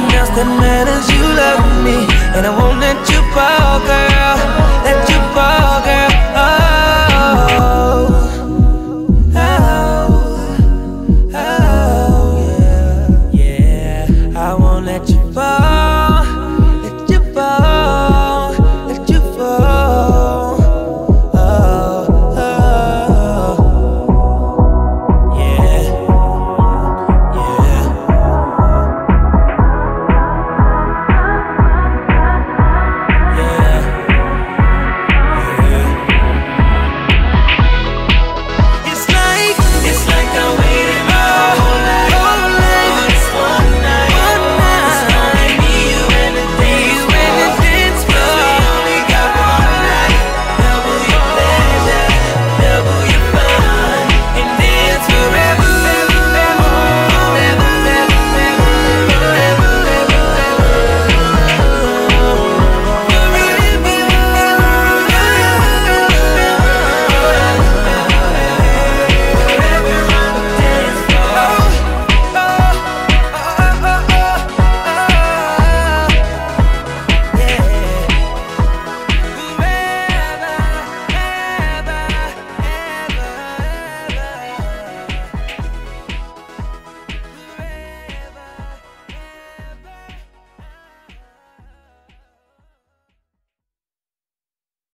nothing else that matters. You love me, and I won't let you fall, girl.